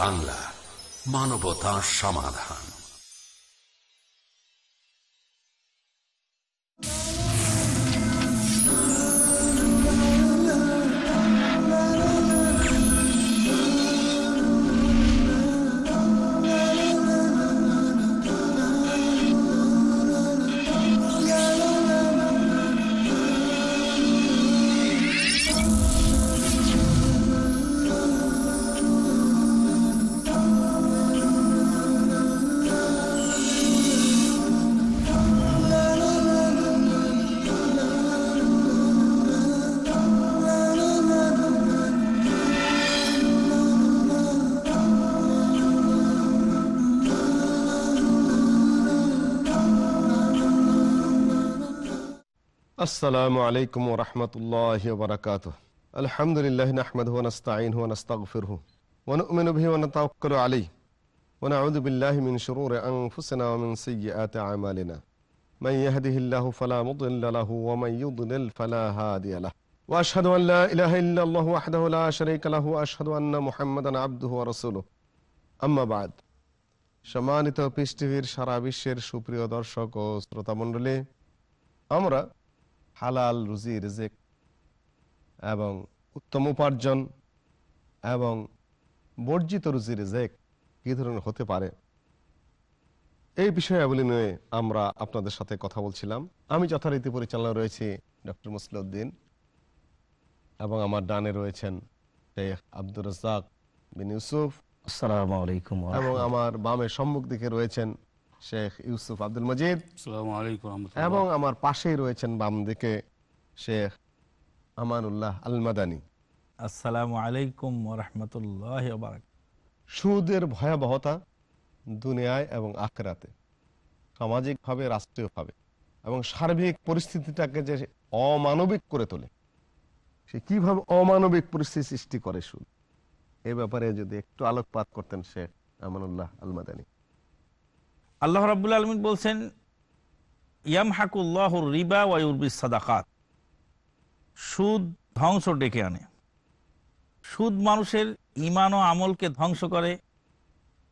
বাংলা মানবতা সমাধান। السلام عليكم ورحمة الله وبركاته. الحمد لله نحمده ونستعينه ونستغفره ونؤمن به ونتوكل عليه. ونعوذ بالله من شرور أنفسنا ومن سيئات أعمالنا. من يهده الله فلا مضل له ومن يضلل فلا هادي له. وأشهد أن لا إله إلا الله وحده لا شريك له وأشهد أن محمدا عبده ورسوله. أما بعد সম্মানিত পিস সারা বিশ্বের সুপ্রিয় দর্শক ও শ্রোতামণ্ডলী আমরা হালাল রুজি রেজেক এবং উত্তম উপার্জন এবং বর্জিত রুজি রেজেক কী ধরনের হতে পারে? এই বিষয়াবলী নিয়ে আমরা আপনাদের সাথে কথা বলছিলাম। আমি যথারীতি পরিচালনা রয়েছি ডক্টর মুসলিউদ্দিন এবং আমার ডানে রয়েছেন শেখ আব্দুর রাজ্জাক বিন ইউসুফ। আসসালামু আলাইকুম এবং আমার বামে সম্মুখ দিকে রয়েছেন শেখ ইউসুফ আব্দুল মজিদ। আসসালামু আলাইকুম রহমতুল্লাহ। এবং আমার পাশেই রয়েছেন বাম দিকে শেখ আমানুল্লাহ আল মাদানী আসসালামু আলাইকুম রহমতুল্লাহ সুদের ভয়াবহতা দুনিয়ায় এবং আখরাতে সামাজিকভাবে রাষ্ট্রীয়ভাবে এবং সার্বিক পরিস্থিতিটাকে যে অমানবিক করে তোলে সে কীভাবে অমানবিক পরিস্থিতি সৃষ্টি করে সুদ? এ ব্যাপারে যদি একটু আলোকপাত করতেন শেখ আমানুল্লাহ আল মাদানী আল্লাহ রাবুল আলমিন বলছেন ইয়াম হাকুল্লাহ রিবা ওয়াইউরবিস সাদাকাত। সুদ ধ্বংস ডেকে আনে। সুদ মানুষের ইমান ও আমলকে ধ্বংস করে।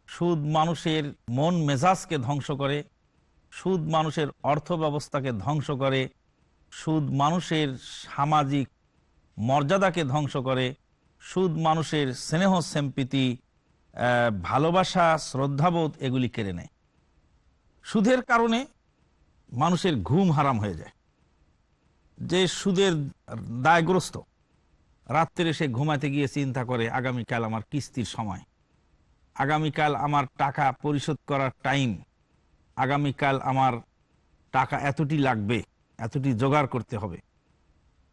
সুদ মানুষের মন মেজাজকে ধ্বংস করে। সুদ মানুষের অর্থ ব্যবস্থাকে ধ্বংস করে। সুদ মানুষের সামাজিক মর্যাদাকে ধ্বংস করে। সুদ মানুষের স্নেহ সেম্পিতি আহ, ভালোবাসা শ্রদ্ধাবোধ এগুলি কেড়ে নেয়। সুদের কারণে মানুষের ঘুম হারাম হয়ে যায়। যে সুদের দায়গ্রস্ত, রাত্রে সে ঘুমাতে গিয়ে চিন্তা করে, আগামীকাল আমার কিস্তির সময়। আগামীকাল আমার টাকা পরিশোধ করার টাইম। আগামীকাল আমার টাকা এতটি লাগবে, এতটি জোগাড় করতে হবে।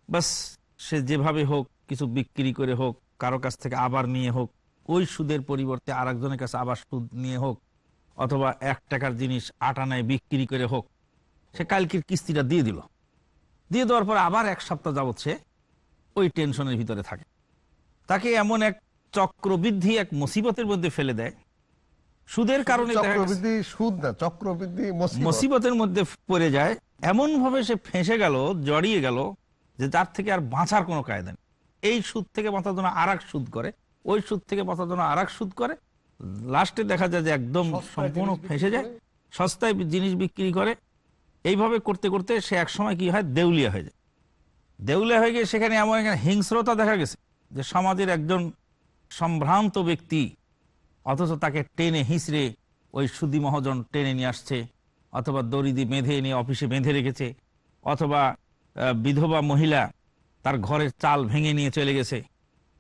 বাস সে যেভাবে হোক, কিছু বিক্রি করে হোক, কারও কাছ থেকে আবার নিয়ে হোক, ওই সুদের পরিবর্তে আর একজনের কাছে আবার সুদ নিয়ে হোক অথবা এক টাকার জিনিস আট আনায় বিক্রি করে হোক সে কালকের কিস্তিটা দিয়ে দিল। দিয়ে দেওয়ার পর আবার এক সপ্তাহ যাবৎ সে ওই টেনশনের ভিতরে থাকে। তাকে এমন এক চক্রবৃদ্ধি এক মুসিবতের মধ্যে ফেলে দেয়। সুদের কারণে চক্রবৃদ্ধি সুদ না চক্রবৃদ্ধি মুসিবতের মধ্যে পড়ে যায়। এমন ভাবে সে ফেঁসে গেল জড়িয়ে গেল যে তার থেকে আর বাঁচার কোনো কায়দা নেই। এই সুদ থেকে বাঁচার জন্য আর সুদ করে ওই সুদ থেকে বাঁচার জন্য আর সুদ করে লাস্টে দেখা যায় যে একদম সম্পূর্ণ ফেঁসে যায়। সস্তায় জিনিস বিক্রি করে। এইভাবে করতে করতে সে এক সময় কি হয়? দেউলিয়া হয়ে যায়। দেউলিয়া হয়ে গিয়ে সেখানে এমন একটা হিংস্রতা দেখা গেছে যে সমাজের একজন সম্ভ্রান্ত ব্যক্তি অথচ তাকে টেনে হিঁচড়ে ওই সুদি মহাজন টেনে নিয়ে আসছে অথবা দড়িদি বেঁধে নিয়ে অফিসে বেঁধে রেখেছে অথবা বিধবা মহিলা তার ঘরের চাল ভেঙে নিয়ে চলে গেছে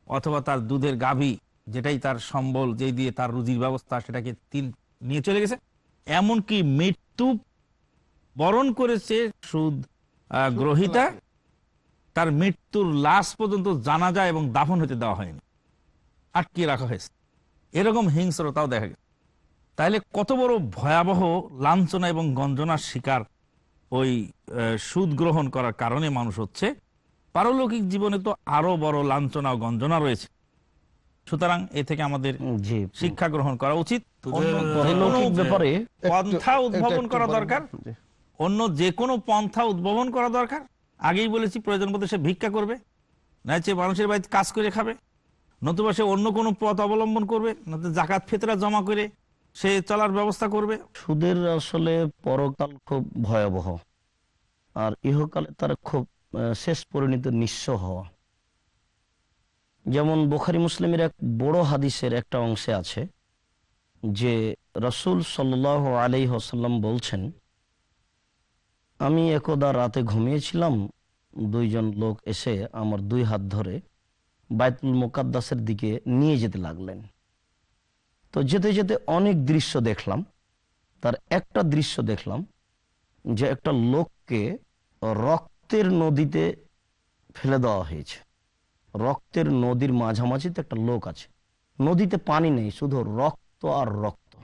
অথবা তার দুধের গাভী যেটাই তার সম্বল যেই দিয়ে তার রুজির ব্যবস্থা সেটাকে তিন নিয়ে চলে গেছে। এমনকি মৃত্যু বরণ করেছে সুদ গ্রহিতা। তার মৃত্যুর লাশ পর্যন্ত জানা যায় এবং দাফন হতে দেওয়া হয়নি। আটকে রাখা হয়েছে। এরকম হিংস্রতাও দেখা গেছে। তাহলে কত বড় ভয়াবহ লাঞ্ছনা এবং গঞ্জনার শিকার ওই সুদ গ্রহণ করার কারণে মানুষ হচ্ছে। পারলৌকিক জীবনে তো আরও বড় লাঞ্ছনা ও গঞ্জনা রয়েছে। সুতরাং এ থেকে আমাদের শিক্ষা গ্রহণ করা উচিত। ব্যাপারে পন্থা উদ্ভাবন করা দরকার। অন্য যে কোনো পন্থা উদ্ভাবন করা দরকার। আগেই বলেছি প্রয়োজন মতো সে ভিক্ষা করবে নাইচে মানুষের বাড়িতে কাজ করে খাবে নতুবা সে অন্য কোনো পথ অবলম্বন করবে নয়তো জাকাত ফেতরা জমা করে সে চলার ব্যবস্থা করবে। সুদের আসলে পরকাল খুব ভয়াবহ আর ইহকালে তার খুব শেষ পরিণত নিঃস্ব হওয়া। যেমন বোখারি মুসলিমের এক বড় হাদিসের একটা অংশে আছে, যে রসুল সাল আলি হাসাল্লাম বলছেন, আমি একদা রাতে ঘুমিয়েছিলাম, দুইজন লোক এসে আমার দুই হাত ধরে বাইতুল মোকাদ্দাসের দিকে নিয়ে যেতে লাগলেন। তো যেতে যেতে অনেক দৃশ্য দেখলাম, তার একটা দৃশ্য দেখলাম, যে একটা লোককে রক্তের নদীতে ফেলে দেওয়া হয়েছে। রক্তের নদীর মাঝামাঝিতে একটা লোক আছে। নদীতে পানি নেই, শুধু রক্ত আর রক্ত।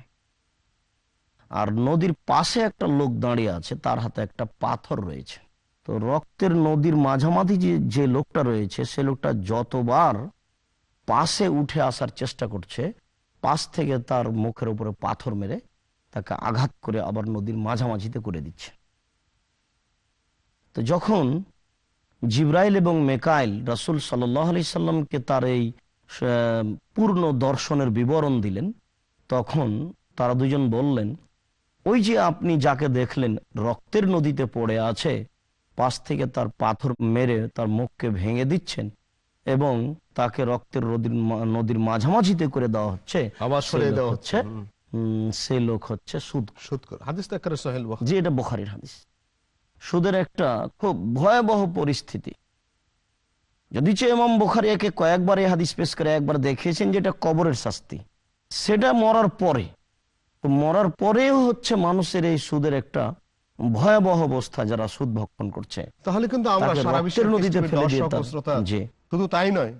আর নদীর পাশে একটা লোক দাঁড়িয়ে আছে, তার হাতে একটা পাথর রয়েছে। তো রক্তের নদীর মাঝামাঝি যে যে লোকটা রয়েছে, সে লোকটা যতবার পাশে উঠে আসার চেষ্টা করছে, পাশ থেকে তার মুখের উপরে পাথর মেরে তাকে আঘাত করে আবার নদীর মাঝামাঝিতে করে দিচ্ছে। তো যখন জিব্রাইল এবং মেকাইল রাসুল সাল্লাহ আলি সাল্লামকে তার এই পূর্ণ দর্শনের বিবরণ দিলেন। তখন তারা দুজন বললেন ওই যে আপনি যাকে দেখলেন রক্তের নদীতে পড়ে আছে পাশ থেকে তার পাথর মেরে তার মুখকে ভেঙে দিচ্ছেন এবং তাকে রক্তের নদীর নদীর মাঝামাঝিতে করে দেওয়া হচ্ছে আবার সরিয়ে দেওয়া হচ্ছে। সেই লোক হচ্ছে সুদ। সুদ করে। হাদিস যে এটা বোখারির হাদিস। সুদের একটা খুব ভয়াবহ পরিস্থিতি যদি চেয়ে বোখারি একে কয়েকবার এই হাদিস পেশ করে একবার দেখিয়েছেন যে এটা কবরের শাস্তি সেটা মরার পরে তো মরার পরেও হচ্ছে মানুষের এই সুদের একটা ভয়াবহ অবস্থা যারা সুদ ভক্ষণ করছে তাহলে কিন্তু আমরা তাকে সারা বিশ্বের নদীতে ফেলে দিয়ে দর্শক তার- ও শ্রোতা, জি। শুধু তাই নয়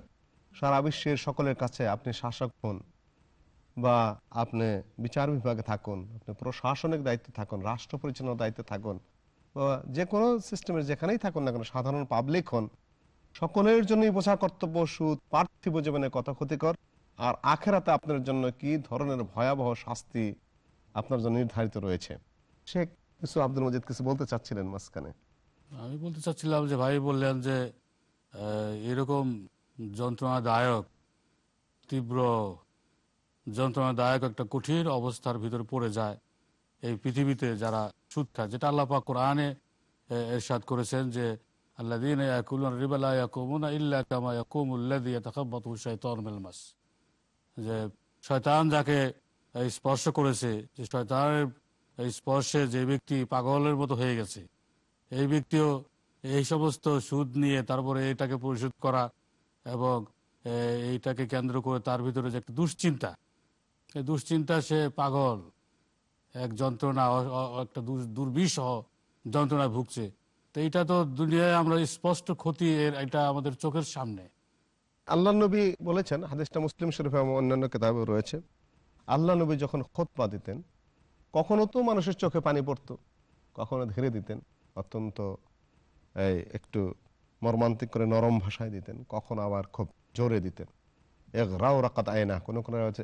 সারা বিশ্বের সকলের কাছে আপনি শাসক হন বা আপনি বিচার বিভাগে থাকুন আপনি প্রশাসনিক দায়িত্বে থাকুন রাষ্ট্র পরিচালনার দায়িত্বে থাকুন যে কোনো সিস্টেমের যেখানেই থাকুন না কেন, সাধারণ পাবলিক হন, সকলের জন্যই বোঝা কর্তব্য, সুদ, পার্থিব জীবনে কত ক্ষতিকর, আর আখেরাতে আপনার জন্য কি ধরনের ভয়াবহ শাস্তি আপনার জন্য নির্ধারিত রয়েছে? শেখ কিছু আব্দুল মজিদ কিছু বলতে চাচ্ছিলেন মাঝখানে? আমি বলতে চাচ্ছিলাম যে ভাই বললেন যে এরকম যন্ত্রণাদায়ক, তীব্র যন্ত্রণাদায়ক একটা কঠিন অবস্থার ভিতরে পড়ে যায়। এই পৃথিবীতে যারা সুদ খায় যেটা আল্লাহ পাক কোরআনে এরশাদ করেছেন যে যে, শয়তান যাকে স্পর্শ করেছে, যে শয়তানের স্পর্শে যে ব্যক্তি পাগলের মতো হয়ে গেছে, এই ব্যক্তিও এই সমস্ত সুদ নিয়ে তারপরে এটাকে পরিশোধ করা এবং এইটাকে কেন্দ্র করে তার ভিতরে যে একটা দুশ্চিন্তা, এই দুশ্চিন্তা সে পাগল। এক যন্ত্রণা একটা দুর্বিষহ যন্ত্রণায় ভুগছে। তো এটা তো দুনিয়ায় আমরা স্পষ্ট ক্ষতি এর এটা আমাদের চোখের সামনে। আল্লাহ নবী বলেছেন হাদিসটা মুসলিম শরীফ এবং অন্যান্য কিতাবে রয়েছে আল্লাহ নবী যখন খোতপা দিতেন কখনো তো মানুষের চোখে পানি পড়তো কখনো ধীরে দিতেন অত্যন্ত এই একটু মর্মান্তিক করে নরম ভাষায় দিতেন কখনো আবার খুব জোরে দিতেন। এক রাও রাকাত আয়না কোন কোনো রয়েছে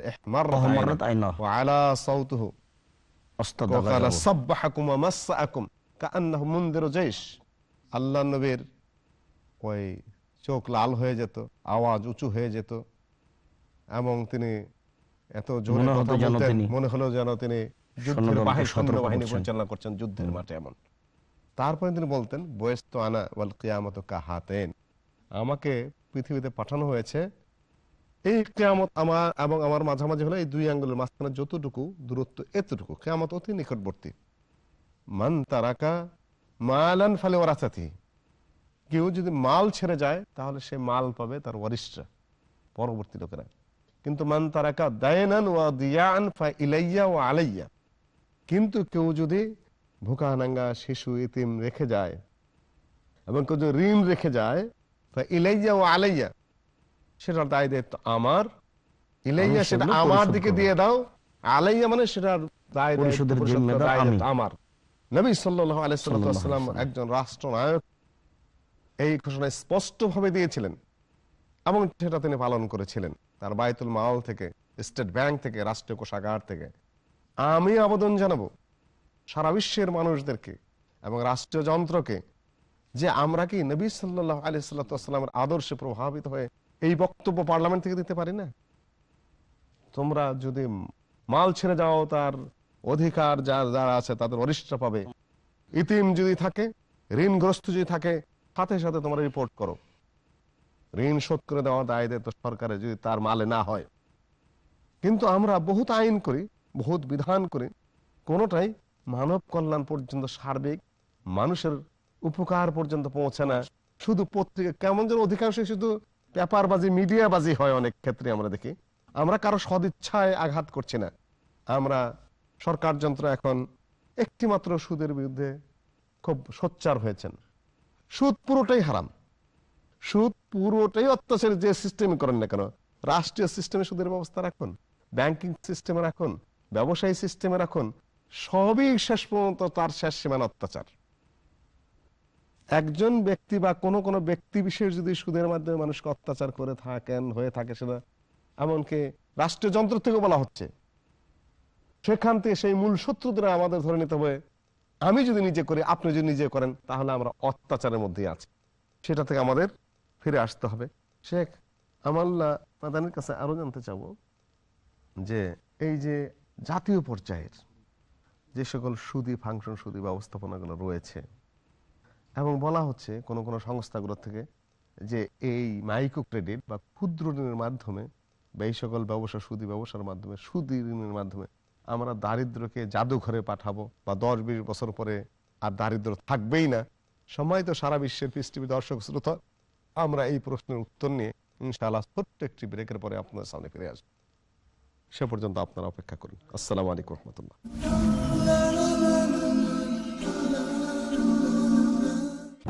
আলা সাউতুহু। আল্লাহ নবীর ওই চোখ লাল হয়ে যেত আওয়াজ উঁচু হয়ে যেত এবং তিনি এত জোরে মনে কথা বলতেন মনে হলো যেন তিনি সৈন্যবাহিনী পরিচালনা করছেন যুদ্ধের মাঠে এমন। তারপরে তিনি বলতেন বয়স তো আনা ওয়াল কিয়ামত কাহাতেন আমাকে পৃথিবীতে পাঠানো হয়েছে এই কেয়ামত আমার এবং আমার মাঝামাঝি হলো এই দুই আঙ্গুলের মাঝখানে যতটুকু দূরত্ব, এতটুকু কেয়ামত অতি নিকটবর্তী। মান তারাকা মালান ফালে ওরাসাথি কেউ যদি মাল ছেড়ে যায়, তাহলে সে মাল পাবে তার ওয়ারিশরা, পরবর্তী লোকেরা। কিন্তু মান তারাকা দায়নান ওয়া দিয়ান ফা ইলাইয়া ও আলাইয়া। কিন্তু কেউ যদি ভুকানাঙ্গা শিশু ইতিম রেখে যায় এবং কেউ যদি ঋণ রেখে যায়, ফা ইলাইয়া ও আলাইয়া সেটার দায় দায়িত্ব আমার। ইলাইয়া সেটা আমার দিকে দিয়ে দাও। আলাইয়া মানে সেটার দায় দায়িত্ব। আমার। নবী সাল্লাল্লাহু আলাইহি সাল্লাল্লাহু আলাইহি সাল্লাম সাল্লাম। একজন রাষ্ট্রনায়ক। এই ঘোষণা স্পষ্টভাবে দিয়েছিলেন এবং সেটা তিনি পালন করেছিলেন। তার বায়তুল মাল থেকে স্টেট ব্যাংক থেকে রাষ্ট্রীয় কোষাগার থেকে। আমি আবেদন জানাব সারা বিশ্বের মানুষদেরকে এবং রাষ্ট্রীয় যন্ত্রকে যে আমরা কি নবী সাল্লাহ আলি সাল্লামের আদর্শে প্রভাবিত হয়ে এই বক্তব্য পার্লামেন্ট থেকে দিতে পারি না? তোমরা যদি মাল ছেড়ে যাও, তার অধিকার যার যারা আছে তাদের অরিষ্টরা পাবে। ইতিম যদি থাকে, ঋণগ্রস্ত যদি থাকে, সাথে সাথে তোমরা রিপোর্ট করো। ঋণ শোধ করে দেওয়া দায় দেয় তো সরকারে যদি তার মালে না হয়। কিন্তু আমরা বহুত আইন করি, বহুত বিধান করি, কোনোটাই মানব কল্যাণ পর্যন্ত সার্বিক মানুষের উপকার পর্যন্ত পৌঁছে না। শুধু পত্রিকা, কেমন যেন অধিকাংশ শুধু পেপারবাজি মিডিয়াবাজি হয় অনেক ক্ষেত্রে আমরা দেখি। আমরা কারও সদিচ্ছায় আঘাত করছি না। আমরা সরকার যন্ত্র এখন একটি মাত্র সুদের বিরুদ্ধে খুব সোচ্চার হয়েছেন। সুদ পুরোটাই হারাম। সুদ পুরোটাই অত্যাচার যে সিস্টেমে করেন না কেন, রাষ্ট্রীয় সিস্টেমে সুদের ব্যবস্থা রাখুন ব্যাংকিং সিস্টেমে রাখুন, ব্যবসায়ী সিস্টেমে রাখুন, সবই শেষ পর্যন্ত তার শেষ সীমানা অত্যাচার। একজন ব্যক্তি বা কোনো কোনো ব্যক্তি বিশেষ যদি সুদের মাধ্যমে মানুষকে অত্যাচার করে থাকেন, হয়ে থাকে সেটা এমনকি রাষ্ট্রীয় যন্ত্র থেকে বলা হচ্ছে। সেখান থেকে সেই মূল শত্রুদের আমাদের ধরে নিতে হবে। আমি যদি নিজে করি, আপনি যদি নিজে করেন, তাহলে আমরা অত্যাচারের মধ্যেই আছি। সেটা থেকে আমাদের ফিরে আসতে হবে। শেখ আমাল্লা মাদানের কাছে আরও জানতে চাবো যে, এই যে জাতীয় পর্যায়ের যে সকল সুদি ফাংশন, সুদি ব্যবস্থাপনাগুলো রয়েছে এবং বলা হচ্ছে কোন কোন সংস্থাগুলো থেকে যে এই মাইক্রো ক্রেডিট বা ক্ষুদ্র ঋণের মাধ্যমে বা এই সকল ব্যবসা, সুদি ব্যবসার মাধ্যমে, সুদি ঋণের মাধ্যমে আমরা দারিদ্রকে জাদুঘরে পাঠাবো বা দশ বিশ বছর পরে আর দারিদ্র থাকবেই না। সময় তো সারা বিশ্বের পৃষ্টিভি দর্শক শ্রোতা, আমরা এই প্রশ্নের উত্তর নিয়ে ইনশাআল্লাহ ছোট্ট একটি ব্রেকের পরে আপনাদের সামনে ফিরে আসব। সে পর্যন্ত আপনারা অপেক্ষা করুন। আসসালামু আলাইকুম রহমতুল্লাহ।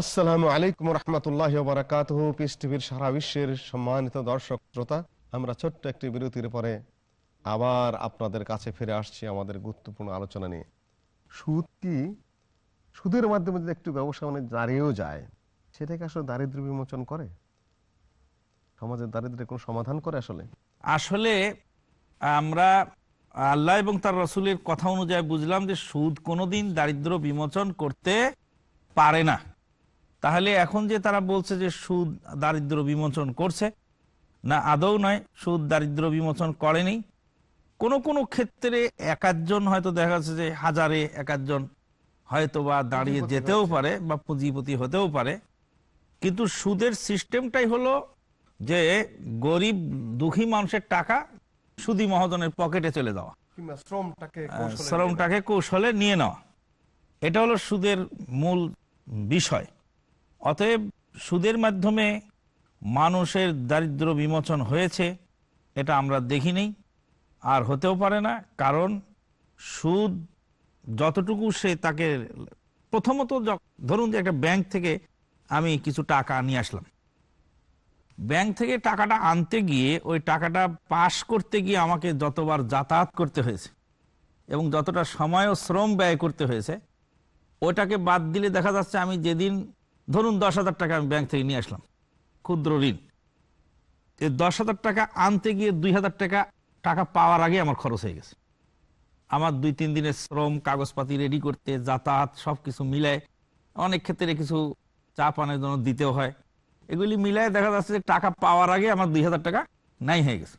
আসসালামু আলাইকুম রহমতুল্লাহ বারাকাত পিস টিভির সারা বিশ্বের সম্মানিত দর্শক, শ্রোতা, আমরা ছোট্ট একটি বিরতির পরে আবার আপনাদের কাছে ফিরে আসছি আমাদের গুরুত্বপূর্ণ আলোচনা নিয়ে। সুদ কি? সুদের মাধ্যমে যদি একটু ব্যবসা মানে দাঁড়িয়েও যায় সেটাকে আসলে দারিদ্র বিমোচন করে? সমাজের দারিদ্রের কোনো সমাধান করে আসলে? আসলে আমরা আল্লাহ এবং তার রসুলের কথা অনুযায়ী বুঝলাম যে সুদ কোনোদিন দারিদ্র বিমোচন করতে পারে না। তাহলে এখন যে তারা বলছে যে সুদ দারিদ্র বিমোচন করছে না আদৌ নয় সুদ দারিদ্র বিমোচন করেনি। কোনো কোনো ক্ষেত্রে একাধজন হয়তো দেখা যাচ্ছে যে হাজারে একাধজন হয়তো বা দাঁড়িয়ে যেতেও পারে। বা পুঁজিপতি হতেও পারে। কিন্তু সুদের সিস্টেমটাই হলো যে গরিব দুঃখী মানুষের টাকা সুদি মহাজনের পকেটে চলে যাওয়া। শ্রমটাকে শ্রমটাকে কৌশলে নিয়ে নেওয়া। এটা হলো সুদের মূল বিষয়। অতএব সুদের মাধ্যমে মানুষের দারিদ্র বিমোচন হয়েছে, এটা আমরা দেখিনি, আর হতেও পারে না, কারণ সুদ যতটুকু সে তাকে, প্রথমত ধরুন যে একটা ব্যাংক থেকে আমি কিছু টাকা নিয়ে আসলাম। ব্যাংক থেকে টাকাটা আনতে গিয়ে ওই টাকাটা পাশ করতে গিয়ে আমাকে যতবার যাতায়াত করতে হয়েছে এবং যতটা সময় ও শ্রম ব্যয় করতে হয়েছে, ওটাকে বাদ দিলে দেখা যাচ্ছে আমি যেদিন ধরুন দশ হাজার টাকা আমি ব্যাংক থেকে নিয়ে আসলাম, ক্ষুদ্র ঋণ। এই দশ হাজার টাকা আনতে গিয়ে দুই হাজার টাকা টাকা পাওয়ার আগে আমার খরচ হয়ে গেছে। আমার দুই তিন দিনের শ্রম, কাগজপাতি রেডি করতে, যাতায়াত সব কিছু মিলায়, অনেক ক্ষেত্রে কিছু চা পানের জন্য দিতেও হয়। এগুলি মিলায় দেখা যাচ্ছে যে টাকা পাওয়ার আগে আমার দুই হাজার টাকা নাই হয়ে গেছে।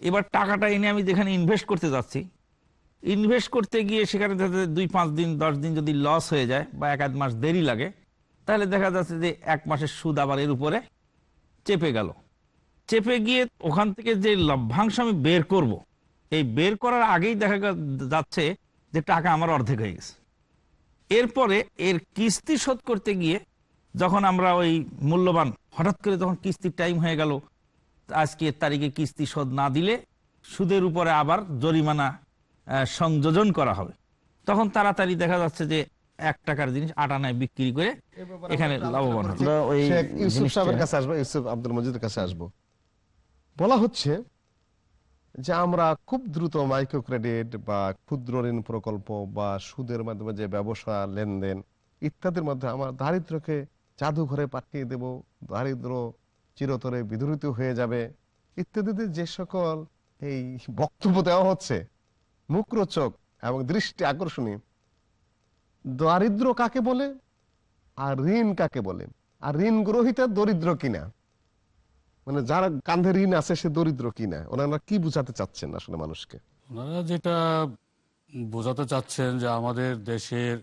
এবার টাকাটা এনে আমি যেখানে ইনভেস্ট করতে যাচ্ছি ইনভেস্ট করতে গিয়ে সেখানে দুই পাঁচ দিন, দশ দিন যদি লস হয়ে যায় বা এক আধ মাস দেরি লাগে তাহলে দেখা যাচ্ছে যে এক মাসের সুদ আবার এর উপরে চেপে গেল চেপে গিয়ে ওখান থেকে যে লভ্যাংশ আমি বের করব। এই বের করার আগেই দেখা যাচ্ছে যে টাকা আমার অর্ধেক হয়ে গেছে এরপরে এর কিস্তি শোধ করতে গিয়ে যখন আমরা ওই মূল্যবান, হঠাৎ করে যখন কিস্তির টাইম হয়ে গেল আজকের তারিখে কিস্তি শোধ না দিলে সুদের উপরে আবার জরিমানা সংযোজন করা হবে তখন তাড়াতাড়ি দেখা যাচ্ছে যে এক টাকার জিনিস আটানায় বিক্রি করে এখানে লাভবান ওই ইউসুফ সাহেবের কাছে আসব ইউসুফ আব্দুল মজিদের কাছে আসব। বলা হচ্ছে যে আমরা খুব দ্রুত মাইক্রো ক্রেডিট বা ক্ষুদ্র ঋণ প্রকল্প বা সুদের মাধ্যমে যে ব্যবসা লেনদেন ইত্যাদির মধ্যে আমার দারিদ্রকে জাদুঘরে পাঠিয়ে দেব দারিদ্র চিরতরে বিদূরিত হয়ে যাবে ইত্যাদিতে যে সকল এই বক্তব্য দেওয়া হচ্ছে মুখরোচক এবং দৃষ্টি আকর্ষণীয় দারিদ্র কাকে বলে? আর ঋণ কাকে বলে? আর ঋণ গ্রহিতা দরিদ্র কিনা? মানে যার কান্ধে ঋণ আছে, সে দরিদ্র কিনা? ওনারা কি বুঝাতে চাচ্ছেন আসলে মানুষকে? ওনারা যেটা বোঝাতে চাচ্ছেন যে আমাদের দেশের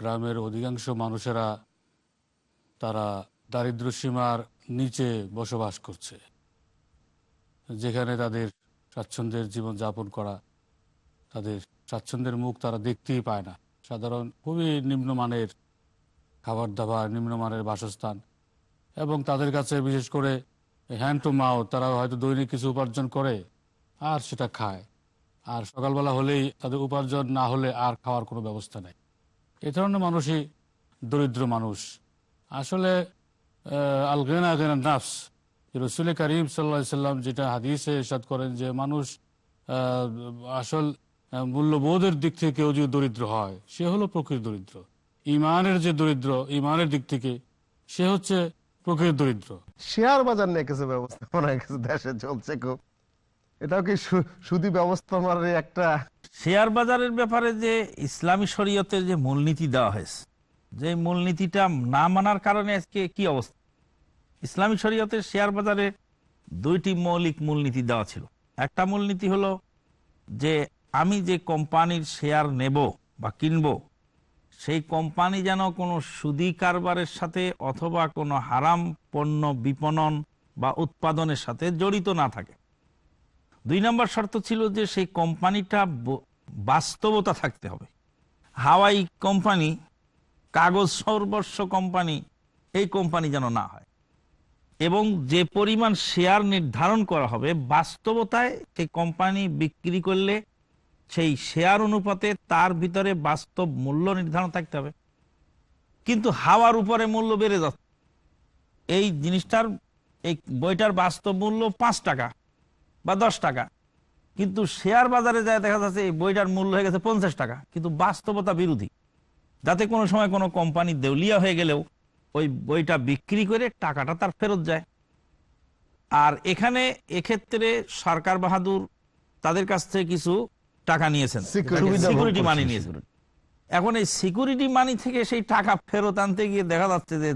গ্রামের অধিকাংশ মানুষেরা তারা দারিদ্র সীমার নিচে বসবাস করছে, যেখানে তাদের স্বাচ্ছন্দ্যের জীবন যাপন করা তাদের স্বাচ্ছন্দ্যের মুখ তারা দেখতেই পায় না। সাধারণ খুবই নিম্নমানের খাবার দাবার নিম্নমানের বাসস্থান। এবং তাদের কাছে বিশেষ করে হ্যান্ড টু মাও তারা হয়তো দৈনিক কিছু উপার্জন করে আর সেটা খায়। আর সকালবেলা হলেই তাদের উপার্জন না হলে আর খাওয়ার কোনো ব্যবস্থা নেই। এ ধরনের মানুষই দরিদ্র মানুষ। আসলে আল গেনা গেনা নাফস, রসুল করিম সাল্লা সাল্লাম যেটা হাদিসে এরশাদ করেন যে মানুষ আসল মূল্যবোধের দিক থেকে কেউ যদি দরিদ্র হয় সে হলো প্রকৃত দরিদ্র। ইমানের যে দরিদ্র ইমানের দিক থেকে সে হচ্ছে প্রকৃত দরিদ্র। শেয়ার বাজার নিয়ে কিছু ব্যবস্থা মনে কিছু দেশে চলছে খুব। এটাও কি সু- সুদি ব্যবস্থাপনার একটা শেয়ার বাজারের ব্যাপারে যে ইসলামী শরীয়তের যে মূলনীতি দেওয়া হয়েছে যে মূলনীতিটা না মানার কারণে আজকে কি অবস্থা? ইসলামী শরীয়তের শেয়ার বাজারে দুইটি মৌলিক মূলনীতি দেওয়া ছিল। একটা মূলনীতি হলো যে আমি যে কোম্পানির শেয়ার নেব বা কিনব, সেই কোম্পানি যেন কোনো সুদি কারবারের সাথে অথবা কোনো হারাম পণ্য বিপণন বা উৎপাদনের সাথে জড়িত না থাকে। দুই নম্বর শর্ত ছিল যে সেই কোম্পানিটা বাস্তবতা থাকতে হবে। হাওয়াই কোম্পানি, কাগজ সর্বস্ব কোম্পানি, এই কোম্পানি যেন না হয়। এবং যে পরিমাণ শেয়ার নির্ধারণ করা হবে, বাস্তবতায় সেই কোম্পানি বিক্রি করলে সেই শেয়ার অনুপাতে তার ভিতরে বাস্তব মূল্য নির্ধারণ থাকতে হবে। কিন্তু হাওয়ার উপরে মূল্য বেড়ে যাচ্ছে। এই জিনিসটার, এই বইটার বাস্তব মূল্য পাঁচ টাকা বা দশ টাকা। কিন্তু শেয়ার বাজারে যায় দেখা যাচ্ছে এই বইটার মূল্য হয়ে গেছে পঞ্চাশ টাকা। কিন্তু বাস্তবতা বিরোধী। যাতে কোনো সময় কোনো কোম্পানি দেউলিয়া হয়ে গেলেও ওই বইটা বিক্রি করে টাকাটা তার ফেরত যায়। আর এখানে এক্ষেত্রে সরকার বাহাদুর তাদের কাছ থেকে কিছু টাকা নিয়েছেন। সিকিউরিটি মানি নিয়েছেন এখন এই সিকিউরিটি মানি থেকে সেই টাকা ফেরত আনতে গিয়ে দেখা যাচ্ছে যে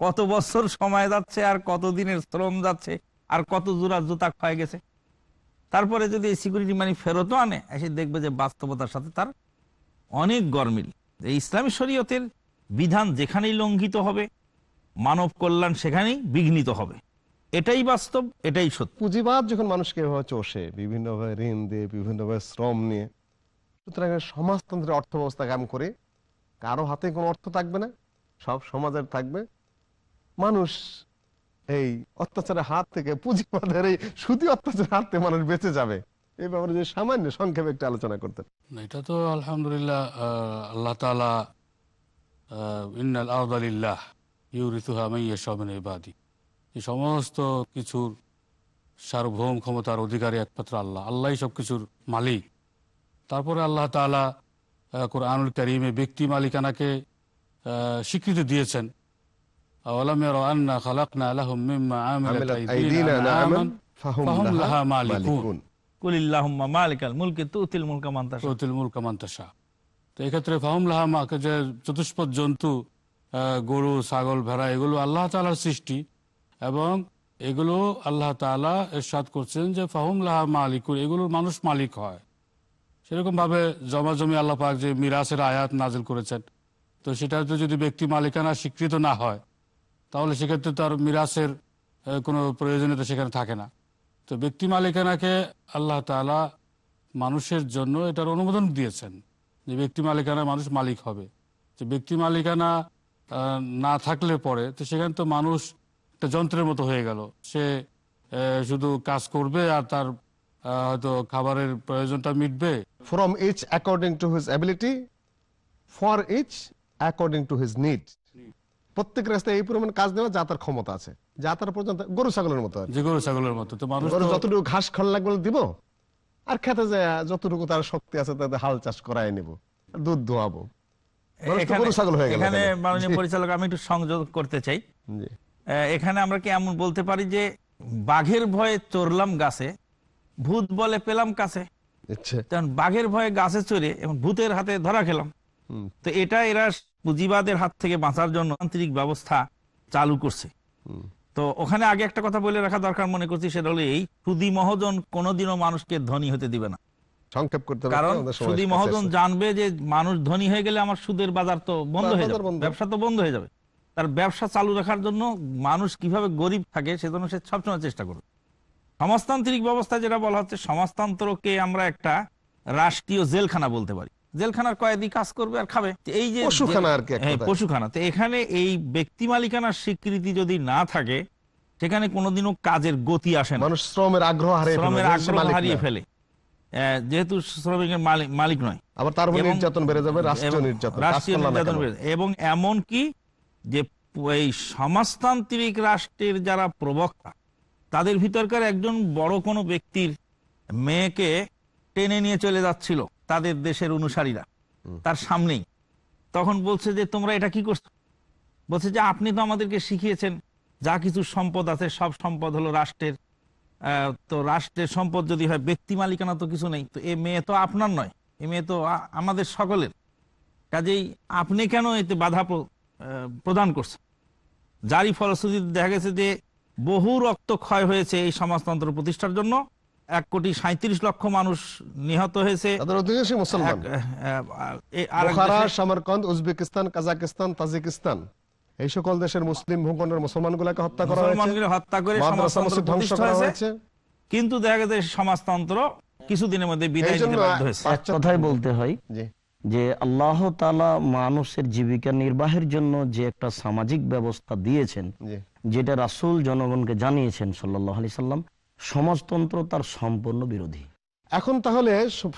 কত বছর সময় যাচ্ছে আর কত দিনের শ্রম যাচ্ছে আর কত জোড়া জুতা ক্ষয় গেছে। তারপরে যদি এই সিকিউরিটি মানি ফেরতও আনে এসে দেখবে যে বাস্তবতার সাথে তার অনেক গরমিল। এই ইসলামী শরীয়তের বিধান যেখানেই লঙ্ঘিত হবে মানব কল্যাণ সেখানেই বিঘ্নিত হবে। এটাই বাস্তব এটাই সত্য। পুঁজিবাদ যখন মানুষকে এভাবে চষে বিভিন্নভাবে ঋণ দিয়ে বিভিন্নভাবে শ্রম নিয়ে সুতরাং সমাজতন্ত্রের অর্থ ব্যবস্থা কাম করে কারও হাতে কোনো অর্থ থাকবে না সব সমাজের থাকবে। মানুষ এই অত্যাচারের হাত থেকে পুঁজিবাদের এই সুদি অত্যাচারের হাত থেকে মানুষ বেঁচে যাবে এই ব্যাপারে যে সামান্য সংক্ষেপে একটু আলোচনা করতেন। এটা তো আলহামদুলিল্লাহ আহ, আল্লাহ তালা ইন্নাল আউদালিল্লাহ ইউরিতুহা মাইয়াশমিন ইবাদি। এই সমস্ত কিছুর সার্বভৌম ক্ষমতার অধিকারী একমাত্র আল্লাহ। আল্লাহই সব কিছুর মালিক। তারপরে আল্লাহ তালা কোরআনুল করিমে ব্যক্তি মালিকানাকে স্বীকৃতি দিয়েছেন। আওয়ালাম ইয়ারাউ আন্না খালাকনা লাহুম মিম্মা আমিলাত আমিলাত আইদিনা আইদিনা আনআমান নাআমান ফাহুম ফাহুম লাহা লাহা মালিকুন। মালিকুন। কুলিল্লাহুম্মা মালিকাল মুলকে তুতিল মুলকা মান্তাসা তুতিল মুলকা মান্তাসা তো এক্ষেত্রে চতুষ্পদ জন্তু আহ, গরু ছাগল ভেড়া এগুলো আল্লাহ তালার সৃষ্টি। এবং এগুলো আল্লাহ তালা এরশাদ করছেন যে ফাহুম লাহা মালিকুর এগুলোর মানুষ মালিক হয়। সেরকম ভাবে জমা জমি আল্লাহ পাক যে মিরাসের আয়াত নাজিল করেছেন। তো সেটাতে যদি ব্যক্তি মালিকানা স্বীকৃত না হয়, তাহলে সেক্ষেত্রে তার মিরাসের কোনো প্রয়োজনীয়তা সেখানে থাকে না। তো ব্যক্তি মালিকানাকে আল্লাহ তালা মানুষের জন্য এটার অনুমোদন দিয়েছেন যে ব্যক্তি মালিকানা মানুষ মালিক হবে। যে ব্যক্তি মালিকানা না থাকলে পরে, তো সেখানে তো মানুষ একটা যন্ত্রের মতো হয়ে গেল। সে শুধু কাজ করবে আর তার হয়তো খাবারের প্রয়োজনটা মিটবে। From each according to his ability for each according to his need প্রত্যেক রাস্তায় এই পরিমাণ কাজ দেওয়া যা তার ক্ষমতা আছে। যা তার পর্যন্ত গরু ছাগলের মতো যে গরু ছাগলের মতো। তো মানুষ যতটুকু ঘাস খল লাগবে দিব। আর খেতে যায় যতটুকু তার শক্তি আছে তাতে হাল চাষ করাই নেব। দুধ দোয়াবো এখানে গরু ছাগল হয়ে গেল এখানে এখানে। মাননীয় পরিচালক আমি একটু সংযোগ করতে চাই। এখানে আমরা কি এমন বলতে পারি যে বাঘের ভয়ে চড়লাম গাছে ভূত বলে পেলাম কাছে। ইচ্ছে বাঘের ভয়ে গাছে চড়ে এবং ভূতের হাতে ধরা খেলাম। তো এটা এরা পুঁজিবাদের হাত থেকে বাঁচার জন্য আন্তরিক ব্যবস্থা চালু করছে। তো ওখানে আগে একটা কথা বলে রাখা দরকার মনে করছি সেটা হলো এই সুদি মহাজন কোনোদিনও মানুষকে ধনী হতে দিবে না। সংক্ষেপ করতে কারণ সুদি মহাজন জানবে যে মানুষ ধনী হয়ে গেলে আমার সুদের বাজার তো বন্ধ হয়ে যাবে ব্যবসা তো বন্ধ হয়ে যাবে। তার ব্যবসা চালু রাখার জন্য মানুষ কীভাবে গরিব থাকে সেজন্য সে সবসময় চেষ্টা করবে। সমাজতান্ত্রিক ব্যবস্থা যেটা বলা হচ্ছে সমাজতন্ত্রকে আমরা একটা রাষ্ট্রীয় জেলখানা বলতে পারি। জেলখানার কয়েদি কাজ করবে আর খাবে। এই যে পশুখানা আর কি এক হ্যাঁ। পশুখানা। তো এখানে এই ব্যক্তি মালিকানার স্বীকৃতি যদি না থাকে সেখানে কোনোদিনও কাজের গতি আসে না। মানুষ শ্রমের আগ্রহ হারিয়ে শ্রমের আগ্রহ হারিয়ে ফেলে। যেহেতু শ্রমিকের মালিক নয়। আবার তার উপর নির্যাতন বেড়ে যাবে রাষ্ট্রীয় নির্যাতন রাষ্ট্রীয় বেড়ে এবং এমন কি যে এই সমাজতান্ত্রিক রাষ্ট্রের যারা প্রবক্তা তাদের ভিতরকার একজন বড় কোনো ব্যক্তির মেয়েকে টেনে নিয়ে চলে যাচ্ছিল তাদের দেশের অনুসারীরা তার সামনেই। তখন বলছে যে তোমরা এটা কি করছ? বলছে যে আপনি তো আমাদেরকে শিখিয়েছেন যা কিছু সম্পদ আছে সব সম্পদ হলো রাষ্ট্রের। তো রাষ্ট্রের সম্পদ যদি হয় ব্যক্তি মালিকানা তো কিছু নেই। তো এ মেয়ে তো আপনার নয় এ মেয়ে তো আমাদের সকলের। কাজেই আপনি কেন এতে বাধা প্রদান করছেন যারই ফলশ্রুতিতে দেখা গেছে যে বহু রক্ত ক্ষয় হয়েছে এই সমাজতন্ত্র প্রতিষ্ঠার জন্য। এক কোটি সাঁত্রিশ লক্ষ মানুষ নিহত হয়েছে। Uzbekistan Kazakhstan Tajikistan. এই সকল দেশের মুসলিম ভূখণ্ডের মুসলমান গুলাকে হত্যা করা হয়েছে। হত্যা করে মাদ্রাসা সমাজতন্ত্র মসজিদ ধ্বংস করা হয়েছে। কিন্তু দেখা গেছে সমাজতন্ত্র কিছুদিনের মধ্যে বিদায় হয়েছে। বলতে হয় জি। যে আল্লাহ তালা মানুষের জীবিকা নির্বাহের জন্য যে একটা সামাজিক ব্যবস্থা দিয়েছেন যেটা রাসুল জনগণকে জানিয়েছেন সাল্লাহ আলি সাল্লাম সমাজতন্ত্র তার সম্পূর্ণ বিরোধী। এখন তাহলে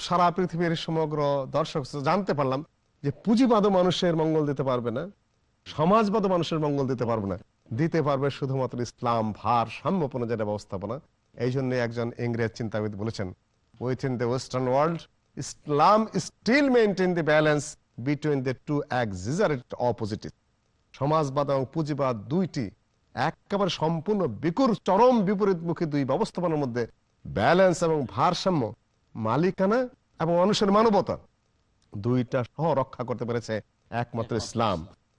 সারা পৃথিবীর সমগ্র দর্শক জানতে পারলাম যে পুঁজিবাদ মানুষের মঙ্গল দিতে পারবে না সমাজবাদ মানুষের মঙ্গল দিতে পারবে না দিতে পারবে শুধুমাত্র ইসলাম ভার সাম্যপূর্ণ যেটা ব্যবস্থাপনা। এই জন্য একজন ইংরেজ চিন্তাবিদ বলেছেন within the western world Islam still maintain the balance between the two exaggerate opposite সমাজবাদ এবং পুঁজিবাদ দুইটি একেবারে সম্পূর্ণ বিকুর, চরম বিপরীতমুখী দুই ব্যবস্থাপনার মধ্যে ব্যালেন্স এবং ভারসাম্য, মালিকানা এবং মানুষের মানবতা দুইটা সহ রক্ষা করতে পেরেছে একমাত্র ইসলাম।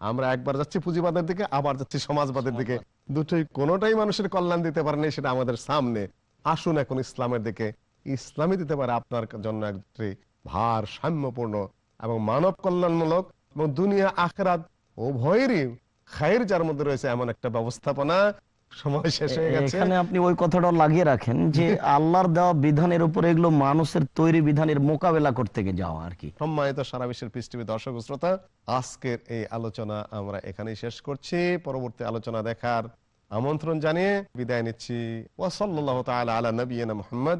আমরা একবার যাচ্ছি পুঁজিবাদের দিকে, আবার যাচ্ছি সমাজবাদের দিকে। দুটোই কোনোটাই মানুষের কল্যাণ দিতে পারেনি, সেটা আমাদের সামনে। আসুন এখন ইসলামের দিকে ইসলামই দিতে পারে আপনার জন্য একটি ভার সাম্যপূর্ণ এবং মানব কল্যাণমূলক এবং দুনিয়া আখরাত উভয়েরই খায়ের যার মধ্যে রয়েছে এমন একটা ব্যবস্থাপনা। সময় শেষ হয়ে গেছে। এখানে আপনি ওই কথাটা লাগিয়ে রাখেন যে আল্লাহর দেওয়া বিধানের উপর এগুলো মানুষের তৈরি বিধানের মোকাবেলা করতে গিয়ে যাওয়া আর কি। সম্মানিত সারা বিশ্বের পৃষ্ঠবী দর্শক শ্রোতা আজকের এই আলোচনা আমরা এখানেই শেষ করছি। পরবর্তী আলোচনা দেখার আমন্ত্রণ জানিয়ে বিদায় নিচ্ছি। ওয়াসাল্লাহ তাআলা আলা নবিয়িনা মুহাম্মদ।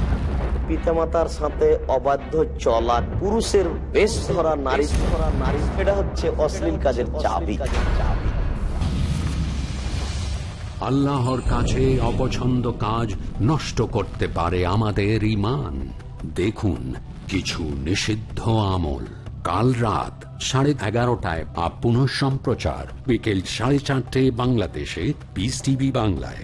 পিতামাতার সাথে অবাধ্য চলা পুরুষের বেশ ধরা নারী ধরা নারী এটা হচ্ছে অশ্লীল কাজের চাবি। আল্লাহর কাছে অপছন্দ কাজ নষ্ট করতে পারে আমাদের ইমান দেখুন কিছু নিষিদ্ধ আমল। কাল রাত সাড়ে এগারোটায় বা পুনঃ সম্প্রচার বিকেল সাড়ে চারটে বাংলাদেশে পিস টিভি বাংলায়।